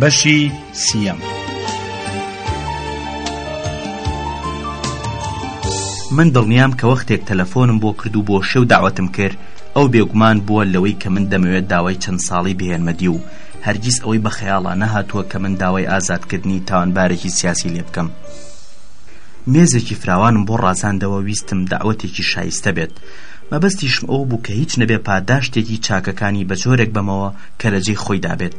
بەشی سیەم من دڵنیام کە وەختێک تەلەفۆنم بۆ کرد و بۆ شێو داوەتم کرد ئەو بێگومان بووە لەوەی کە من دەمەوێت داوای چەند ساڵی بهێنمەدی و هەرگیز ئەوەی بە خەیاڵا نەهاتووە کە من داوای ئازادکردنی تاوانبارێکی سیاسی لێ بکەم مێزێکی فراوانم بۆ ڕازاندەوە ویستم داوەتێکی شایستە بێت مەبەستیشم ئەو بوو کە هیچ نەبێ پاداشتێکی چاکەکانی بە جۆرێک بەمەوە کە لە جێی خۆیدا بێت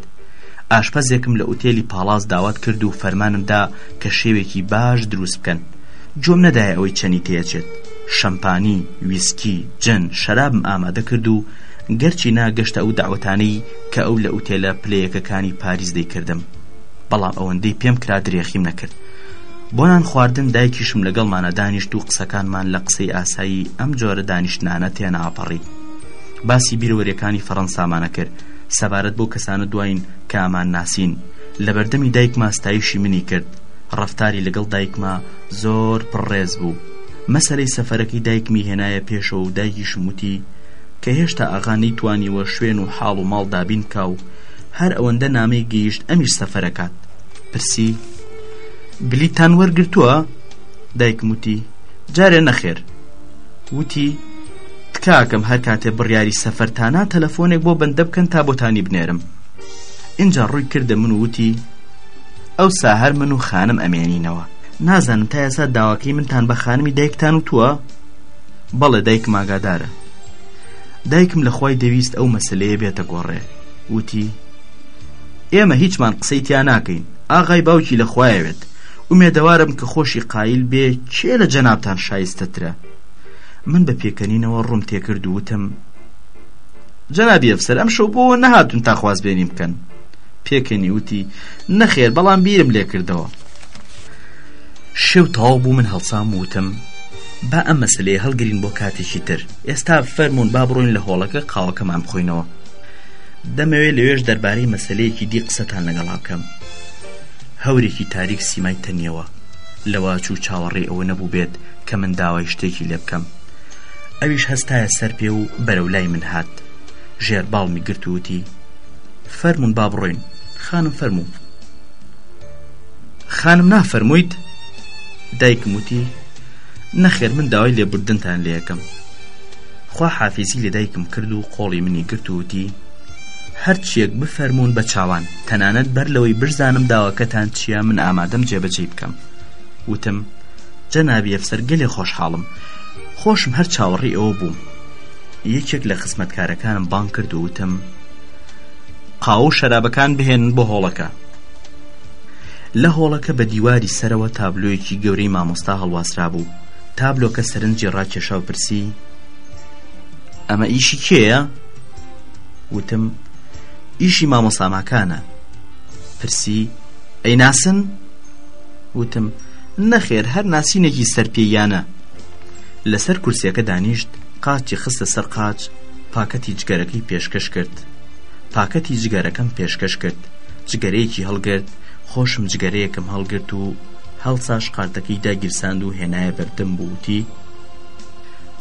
ئاشپەزێکم لە ئوتێلی پاڵاس داوات کرد و فەرمانم دا کە شێوێکی باش دروست بکەن گوێم نەدایە ئەوەی چەنی تێچێت شەمپانی ویسکی جن شەرابم ئامادە کرد و گەرچی نا گەشتە ئەو داوەتانەی کە ئەو لە ئوتێلە پلەیەکەکانی پاریس دەیکردم بەڵام ئەوەندەی پێم کرا درێخیم نەکرد بۆنان خواردن دایکیشم لەگەڵمانە دانیشت و قسەکانمان لە قسەی ئاسایی ئەم جۆرە دانیشتنانە تێناپەڕی باسی بیرۆرەکانی فەڕەنسامانە کرد سەبارەت بەو کەسانە دواین کە ئەمان ناسین لەبەردەمی دایکما ستایشی منی کرد ڕەفتاری لەگەڵ دایکما زۆر پڕ ڕێز بوو مەسەلەی سەفەرەکەی دایکمی هێنایە پێشەوە و دایکیشم وتی کە هێشتا ئاغا نەیتوانیوە شوێن و حاڵ و ماڵ دابین بکا و هەر ئەوەندە نامەی گەیشت ئەمیش سەفەرەکات پرسی بلیتان وەرگرتووە دایکم وتی جارێ نەخێر وتی تکاکەم هەر کاتێ بڕیاری سەفەرتانا تەلەفۆنێک بۆ بەندە بکەن تا بۆتانی بنێرم ئینجا ڕووی کردە من و وتی ئەو ساهر من و خانم ئەمێنینەوە نازانم تا ئێسا داواکەی منتان بە خانمی دایکتان و تووە بەڵێ دایکم ئاگادارە دایکم لە خی دەویست ئەو مەسلەیە بێتە گۆڕێ وتی ئێمە هیچمان قسەی تیا ناکەین ئاغای باوکی لە خوایەوێت ئومێدەوارم کە خۆشی قایل بێ کێ لە جەنابان شایستەترە من بە پێکەنینەوە ڕووم تێکرد و وتم جەنابی ئەفسەر ئەم شەو بۆ نەهاتون تا خوازبێنیم بکەن پێکەنی وتی نەخێر بەڵام بیرم لێ کردەوە شێو تاو بوو من هەڵسام وتم با ئەم مەسلەیە هەڵگرین بۆ کاتێکی تر ئێستا فەرمونون با بڕۆین لە هۆڵەکە قاوەکەمان بخۆینەوە دەمەوێت لەوێش دەربارەی مەسلەیەکی دی قسەتان لەگەڵا بکەم هەورێکی تاریک سیمای تەنیەوە لەواچوو چاوەڕێ ئەوە نەبوو بێت کە من داوای شتێکی لێ بکەم ئەویش هەستایە سەر پێ و بەرەو لای من هات ژێر باڵمی گرت و وتی فەرمونون با بڕۆین خانم فەرموو خانم نافەرموویت دایکم وتی نەخێر من داوای لێبوردنتان لە یەکەم خوا حافیزی لە دایکم کرد و قۆڵی منی گرت وتی هەرچیەک بفەرمونون بە چاوان تەنانەت بەر لەوەی برزانم داواکەتان چییە من ئامادەم جێبەجێی بکەم وتم جەنابی ئەفسەر گەلێ خۆشحاڵم خۆشم هەر چاوەڕی ئەوە بووم یەکێک لە خزمەتکارەکانم بان کرد و وتم قاو و شەرابەکان بهێنن بۆ هۆڵەکە لە هۆڵەکە بە دیواری سەرەوە تابلۆیەکی گەورەی مامۆستا هەڵواسرا بوو تابلۆکە سەرنجی ڕاکێشا و پرسی ئەمە ئیشی کێیە؟ وتم ئیشی مامۆساماکانە پرسی ئەی ناسن؟ وتم نەخێر هەر ناسینێکی سەرپێییانە لەسەر کورسیەکە دانیشت قاچی خستە سەر قاچ پاکەتی جگەرەکەی پێشکەش کرد پاکەتی جگەرەکەم پێشکەش کرد جگەرەیەکی هەڵگرت خۆشم جگەرەیەکم هەڵگرت و هەڵساش قارتەکەی داگیرساند و هێنایە بەردەم بووتی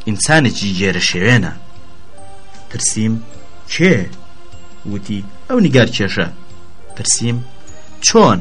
ئینسانێکی گێرە شێوێنە پرسییم کێ وتی ئەو نیگار کێشە پرسییم چۆن؟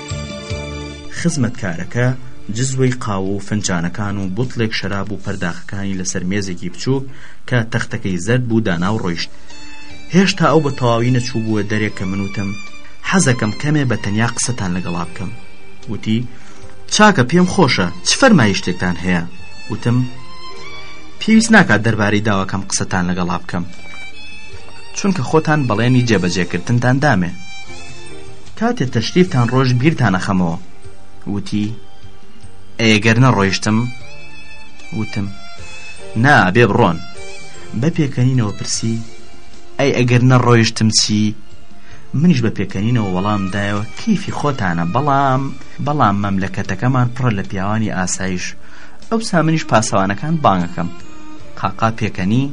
خزمەتکارەکە جزوەی قاوە و فنجانەکان و بوتڵێک شەراب و پەرداخەکانی لەسەر مێزێکی بچووک کە تەختەکەی زەرد بوو دانا و ڕۆیشت هێشتا ئەو بە تەواوی نەچوو بووە دەرێک کە من وتم حەزەکەم کەمێ بە تەنیا قسەتان لەگەڵا بکەم وتی چاکە پێم خۆشە چ فەرمایی شتێکتان هەیە وتم پێویست ناکات دەربارەی داواکەم قسەتان لەگەڵا بکەم چونکە خۆتان بەڵێنی جێبەجێکردنتان دامێ کاتێ تەشریفتان ڕۆژ بیرتان ئەخەمەوە وتی ئەیە گەر نەڕۆیشتم وتم نا بێ بڕۆن بە پێکەنینەوە پرسی ئەی ئەگەر نەڕۆیشتم چی منیش بە پێکەنینەوە وەڵام دایەوە کیفی خۆتانە بەڵام بەڵام مەملەکەتەکەمان پڕە لە پیاوانی ئاسایش ئەو سامنیش پاسەوانەکان بانگەکەم قاقا پێکەنی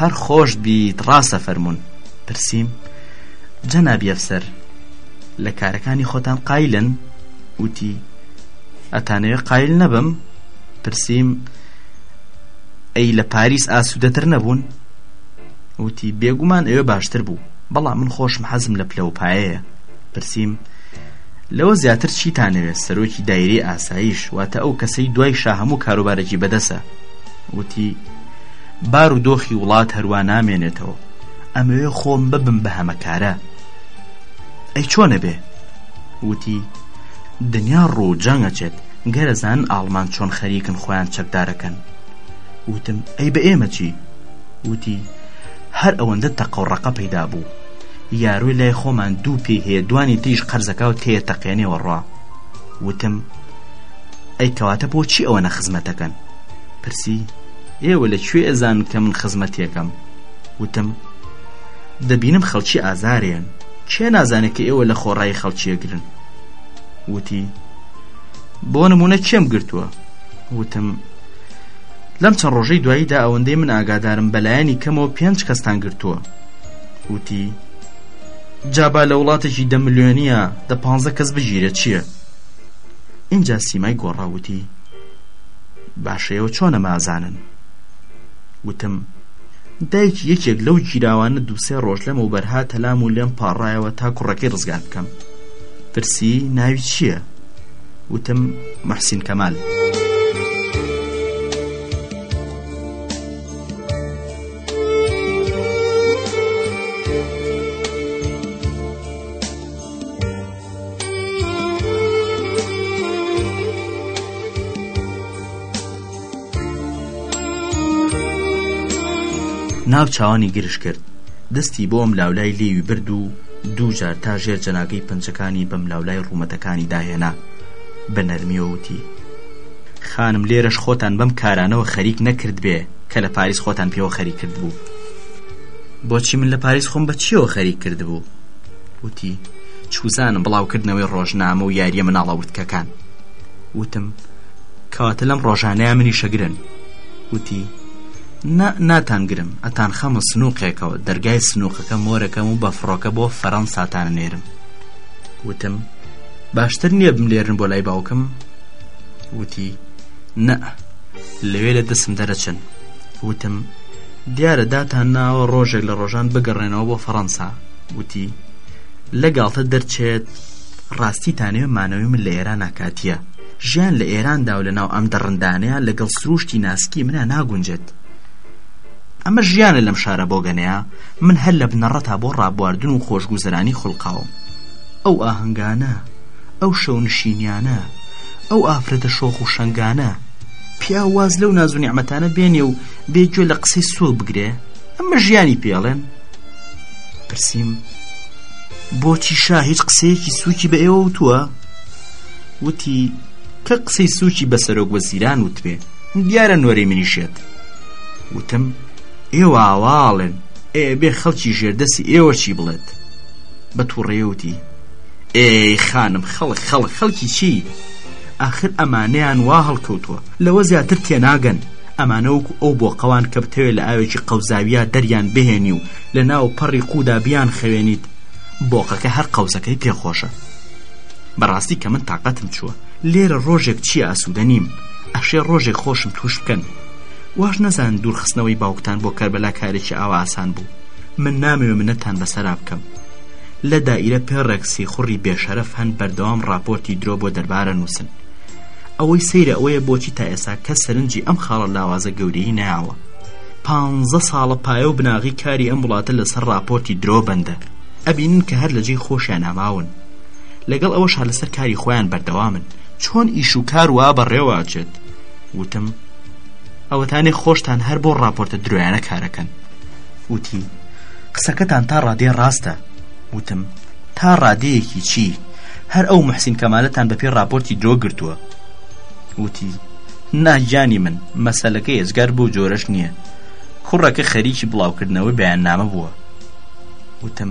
هەر خۆش بیت ڕاستە فەرمونون پرسییم جەنابی ئەفسەر، لە کارەکانی خۆتان قایلن؟ وتی، ئەتانەوێ قایل نەبم؟ پرسیم، ئەی لە پاریس ئاسوودەتر نەبوون؟ وتی، بێگومان ئەوێ باشتر بوو، بەڵام من خۆشم حەزم لە پلەوپایەیە. پرسیم، لەوە زیاتر چیتانەوێ؟ سەرۆکی دایرەی ئاسایش، واتە ئەو کەسەی دوای شا هەموو کاروبارێکی بەدەسە. وتی، بارودۆخی وڵات هەروا نامێنێتەوە. ئەمەوێ خۆم ببم بە هەمەکارە ئەی چۆنە بێ وتی دنیا ڕوو جەنگەچێت گەرەزان ئاڵمان چۆن خەریکن خۆیان چەکدارەکەن وتم ئەی بە ئێمە چی وتی هەر ئەوەندە تەقە و ڕقە پەیدا بوو یاروی لای خۆمان دوو پێ هەیە دوانی تریش قەرزەکە و تێ تەقێنێەوە ڕا وتم ئەی کەواتە بۆچی ئەوەنە خزمەتەکەن پرسی ئێوە لە کوێ ئەزان کە من خزمەتێکم وتم، دەبینم خەڵکی ئازارێن، کێ نازانێت کە ئێوە لە خۆڕایی خەڵکیەگرن؟ وتی، بۆ نمونە کێم گرتووە؟ وتم، لەم چەند ڕۆژەی دواییدا ئەوەندەی من ئاگادارم بەلایەنی کەمەوە پێنج کەستان گرتووە وتی جابا لە وڵاتێکی دە ملیۆنیە دە پ کەس بگیرە چییە؟ اینجا سیمای گۆڕاوتی باشەیەوە چۆنە مازانن وتم دایکی یەکێک لەو گیراوانە دووسێ ڕۆژ لەمەوبەر هاتە لام و لێم پاڕایەوە تا کوڕەکەی ڕزگار بکەم پرسی ناوی چییە؟ وتم محسین کەمال. ناو چاوانی گرژ کرد دەستی بۆ ئەم لاولای لێوی برد و دووجار تا ژێر جەناگەی پەنجەکانی بەم لاولای ڕوومەتەکانی داهێنا بە نەرمیەوتی خانم لێرەش خۆتان بەم کارانەوە خەریک نەکرد بێ کە لە پاریس خۆتان پێوە خەریک کرد بوو بۆچی من لە پاریس خۆم بە چیەوە خەریک کرد بوو وتی چوزانم بڵاوکردنەوەی ڕۆژنامە و یاریە مناڵە وتکەکان وتم کەواتە لەم ڕۆژانەیە منیشە گرن وتی نا ناتان گرم ئەتان خەمە سنووقێکەوە دەرگای سنووقەکە مۆرەکەم و بە فڕۆکە بۆ فەرەنساتان نێرم وتم باشتر نییە بملێرن بۆ لای باوکم وتی نە لەوێ لە دەسم دەرەچن وتم دیارە داتان ناوە ڕۆژێک لە ڕۆژان بگەڕێنەوە بۆ فەڕەنسا وتی لە گاڵتە دەرچێت ڕاستیتانێ مانەوەی من لە ئێرا ناکاتیە ژیان لە ئێراندا و لەناو ئەم دڕندانەیە لەگەڵ سروشتی ناسکی منە ناگونجێت ئەمە ژیانە لەم شارە بۆگەنەیە من هەر لە بنەڕە تا بۆ ڕابواردن و خۆشگوزەرانی خولقاوم ئەو ئاهنگانە ئەو شەونشینیانە ئەو ئافرەتە شۆخ و شنگانە پیا واز لەو ناز و نیعممەتانە بێنێ و بێگوێ لە قسەی سووک بگرێ ئەمە ژیانی پێڵێن پرسییم بۆچی شا هیچ قسەیەکی سووکی بە ئێوە وتووە؟ وتی کە قسەی سوچی بە سەرۆک وە زیران وتبێ دیارە نۆرەی منیشێت وتم ئێوە ئاواڵێن ئێ بێ خەڵکی ژێردەسی ئێوە چی بڵێت بە تووڕێوتی ئێ خانم خەڵک خەڵک خەڵکی چی ئاخر ئەمانەیان وا هەڵکەوتووە لەوە زیاتر تێناگەن ئەمانە وەکو ئەو بۆ قەوان کە بتەوێ لە ئاوێکی قەوزاویە دەریان بهێنی و لە ناو پەڕی قوودا بیان خەوێنیت بۆقەکە هەر قەوزەکەی پێخۆشە بەڕاستی کە من تااقەتم چووە لێرە ڕۆژێک چییە ئاسوودە نیم ئەشێ ڕۆژێک خۆشم توش بکەن واش نەزان دوورخستنەوەی باوکتان بۆ کەربەلا کارێکی ئاوا ئاسان بوو من نامەوێ منەتان بەسەرا بکەم لە دائرە پێڕێک سیخوڕی بێشەرەف هەن بەردەوام ڕاپۆرتی درۆ بۆ دەربارە نووسن ئەوەی سەیرە ئەوەیە بۆچی تا ئێسا کە سەرنجی ئەم خاڵە لاوازە گەورەی ناوە پ ساڵە پایە و بناغی کاری ئەم وڵاتە لەسەر ڕاپۆرتی درۆ بەندە ئەبینن کە هەر لە جێی خۆشیان ئەماون لەگەڵ ئەوەشا لەسەر کاری خۆیان بەردەوامن چۆن ئیش و کار وا بەڕێواچێت وتم ئەوەتانێ خۆشتان هەر بۆ ڕاپۆرتە درۆیانە کارەکەن وتی قسەکەتان تا ڕادێ ڕاستە وتم تا ڕادەیەکی چی هەر ئەو محسین کەمالەتان بە پێ راپۆرتی درۆ گرتووە وتی ناگیانی من مەسەلەکە ئێزگار بۆ جۆرەش نییە کوڕەکە خەریکی بڵاوکردنەوەی بەیان نامە بووە وتم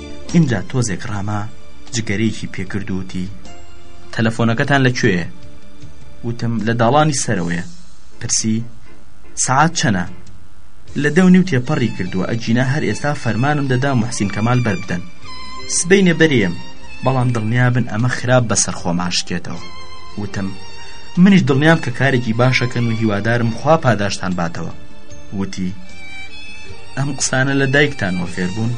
ئینجا تۆزێک ڕاما جگەرەیەکی پێکرد و وتی تەلەفۆنەکەتان لە کوێیە وتم لە داڵانی سەرەوەیە پرسی سعات چەنە لە دە و نیو تێپەڕی کردووە ئەگینا هەر ئێستا فەرمانم دەدا محسین کەمال بەربدەن سبینە بەرێم بەڵام دڵنیابن ئەمە خراپ بەسەر خۆماشکێتەوە وتم منیش دڵنیام کە کارێکی باشەکەن و هیوادارم خوا پاداشتان باتەوە وتی ئەم قسانە لە دایکتان وەفێر بوون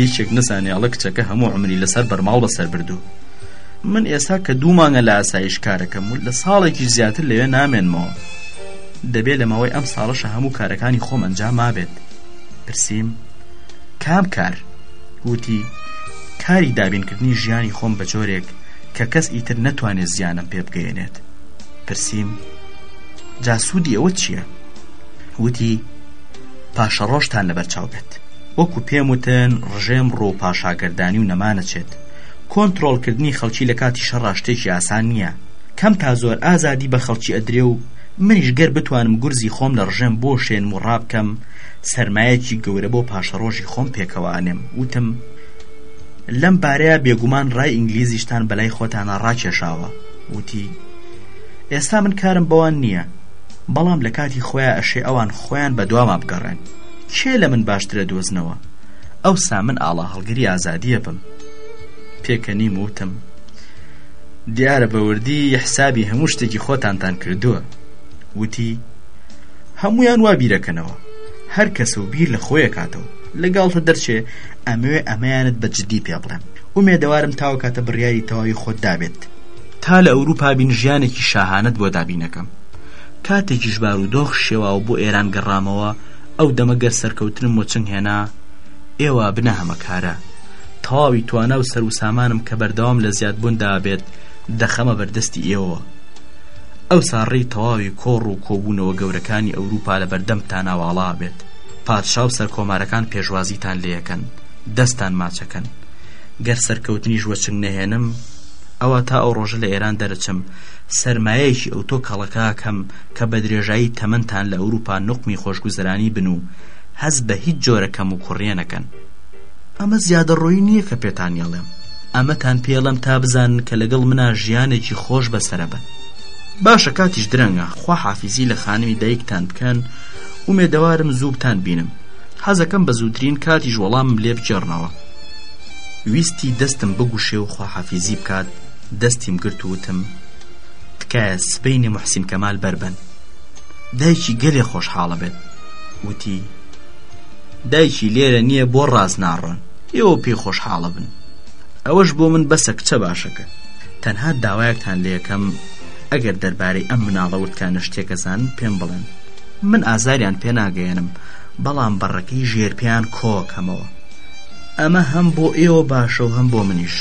یەکێک نەزانێ ئەڵە کچەکە هەموو عمری لەسەر بەرماڵ بەسەر بردو من ئێستا کە دوو مانگە لە ئاسایش کارەکەم و لە ساڵێکی زیاتر لەوێ نامێنمەوە دەبێت لە ماوەی ئەم ساڵەشە هەموو کارەکانی خۆم ئەنجام مابێت پرسییم کام کار وتی کاری دابینکردنی ژیانی خۆم بە جۆرێک کە کەس ئیتر نەتوانێت زیانم پێ بگەێنێت پرسییم جاسوودی ئەوە چییە؟ وتی پاشەڕۆشتان لەبەر چاو بێت وەکو پێم وتن ڕژێم ڕۆو پاشاگەردانی و نەمانەچێت، کۆنتڕۆڵ کردنی خەڵکی لە کاتی شەڕا شتێکی ئاسان نیە، کەم تا زۆر ئازادی بە خەڵکی ئەدرێ و منیش گەر بتوانم گورزی خۆم لە ڕژێم بوەشێنم و ڕابکەم سەرمایەکی گەورە بۆ پاشەڕۆژی خۆم پێکەوە ئەنێم وتم لەم بارەیا بێگومان ڕای ئینگلیزیشتان بەلای خۆتانا ڕاکێشاوە وتی ئێستا من کارم بەوان نیە بەڵام لە کاتی خۆیا ئەشێ ئەوان خۆیان بە دواما بگەڕێن کێ لە من باشترە دۆزنەوە ئەوسا من ئاڵا هەڵگری ئازادیە بم پێکەنیم وتم دیارە بەوردی حسابی هەموو شتێکی خۆتانتان کردووە وتی هەمویان وا بیرەکەنەوە هەر کەس و بیر لە خۆیە کاتەوە لەگەڵتە دەرچێ ئەمەوێ ئەمەیانت بە جددی پێ بڵێم ئومێدەوارم تاو کاتە بڕیاری تەواوی خۆت دابێت تا لە ئەوروپا بین ژیانێکی شاهانت بۆ دابینەکەم کاتێکیش بارودۆخ شێواو بۆ ئێران گەڕامەوە ئەو دەمە گەر سەرکەوتنم وە چنگ هێنا ئێوە بنە هەمەکارە تەواوی توانا و سەر و سامانم کە بەردەوام لە زیادبووندا بێت دەخەمە بەردەستی ئێوەوە ئەو ساڕی تەواوی کۆڕ و کۆبوونەوە گەورەکانی ئەوروپا لە بەردەم تاناواڵا بێت پادشا و سەرکۆمارەکان پێشوازیتان لەکەن دەستان ماچەکەن گەر سەرکەوتنیش وە چنگ نەهێنم ئەوە تا ئەو ڕۆژە لە ئێران دەرچم سەرمایەکی ئەوتۆ کەڵەکە کەم کە بە درێژایی تەمەنتان لە ئەوروپا نوقمی خۆشگوزەرانی بن و هەست بە هیچ جۆرە کەموکوڕییە نەکەن. ئەمە زیادەڕۆیی نییە کە پێتانیڵێم. ئەمەتان پێڵێم تا بزانن کە لەگەڵ منا ژیانێکی خۆش بەسەر ئەبەن. باشە کاتیش درەنگە، خواحافیزی لە خانمی دایکتان بکەن، ئومێدەوارم زوو بتانبینم. حەزەکەم بە زووترین کاتیش وەڵامم لێ بگێڕنەوە. ویستی دەستم بگوشێ و خواحافیزی بکات، دەستیم گرت و وتم، تکایە سبەینێ محسین کەمال بەربەن دایکی گەلێ خۆشحاڵە بێت وتی دایکی لێرە نییە بۆ ڕاز ناڕۆن ئێوە پێی خۆشحاڵە بن ئەوەش بۆ من بەسە کچە باشەکە تەنها داوایەکتان لە یەکەم ئەگەر دەربارەی ئەم مناڵە وردکانە شتێکەزان پێم بڵێن من ئازاریان پێناگەێنم بەڵام بەڕەکەی ژێرپیان کۆکەمەوە ئەمە هەم بۆ ئێوە باشە و هەم بۆ منیش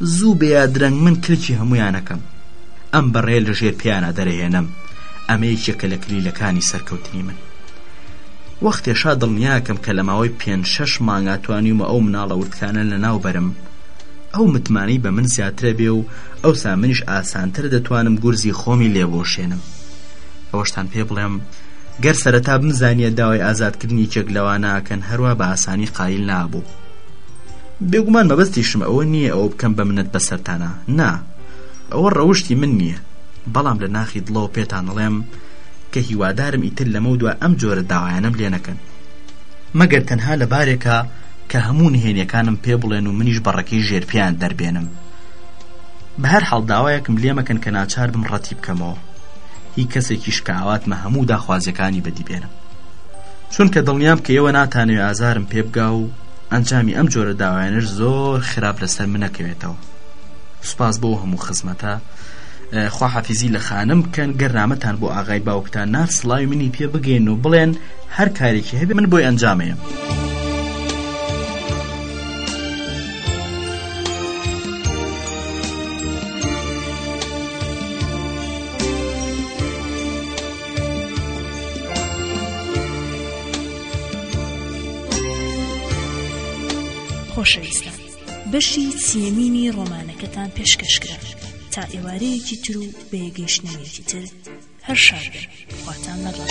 زوو بێیا درەنگ من کلکی هەمویانەکەم ئەم بەڕێ لە ژێر پیانە دەرەهێنم ئەمە یەکێکە لە کلیلەکانی سەرکەوتنی من وەختێشا دڵنیاکەم کە لە ماوەی پێ شەش مانگا توانیومە ئەو مناڵە وردکانە لە ناو بەرم ئەو متمانەی بە من زیاترە بێ و ئەو سامنیش ئاسانتر دەتوانم گورزی خۆمی لێبۆشێنم ئەوەشتان پێ بڵێم گەر سەرەتا بمزانیە داوای ئازادکردنی چێک لەواناکەن هەروە بە ئاسانی قایل نابوو بێگومان مەبەستیشم ئەوە نییە ئەوە بکەم بە منەت بەسەرتانا نا ئەوە ڕەوشتی من نییە بەڵام لە ناخی دڵەوە پێتان نڵێم کە هیوادارم ئیتر لەمە دو ئەم جۆرە داوایانم لێ نەکەن مەگەر تەنها لە بارێکە کە هەموو نهێنیەکانم پێ بڵێن و منیش بەڕەکەی ژێرپیان دەربێنم بە هەر حاڵ داوایەکم لێ مەکەن کە ناچار بم ڕەتی بکەمەوە هی کەسێکیش کە ئاواتمە هەموو داخوازیەکانی بەدی بێنم چونکە دڵنیام کە ئێوە ناتانەوێ ئازارم پێ بگا و ئەنجامی ئەم جۆرە داوایانش زۆر خراپ لەسەر منەکەوێتەوە سوپاس بۆ هەموو خزمەتە خواحافیزی لە خانم بکەن گەر نامەتان بۆ ئاغای باوکتان نار سڵاوی منی پێ بگەین و بڵێن هەر کارێکی هەبێ من بۆی ئەنجامەیە. خۆشەویستان بەشی سیەمینی ڕۆمانەکەتان پێشکەشکرا تا ئێوارەیەکی تر و بەیەگەیشتنەوەیەکی تر هەر شاد خواتان لەگەڵ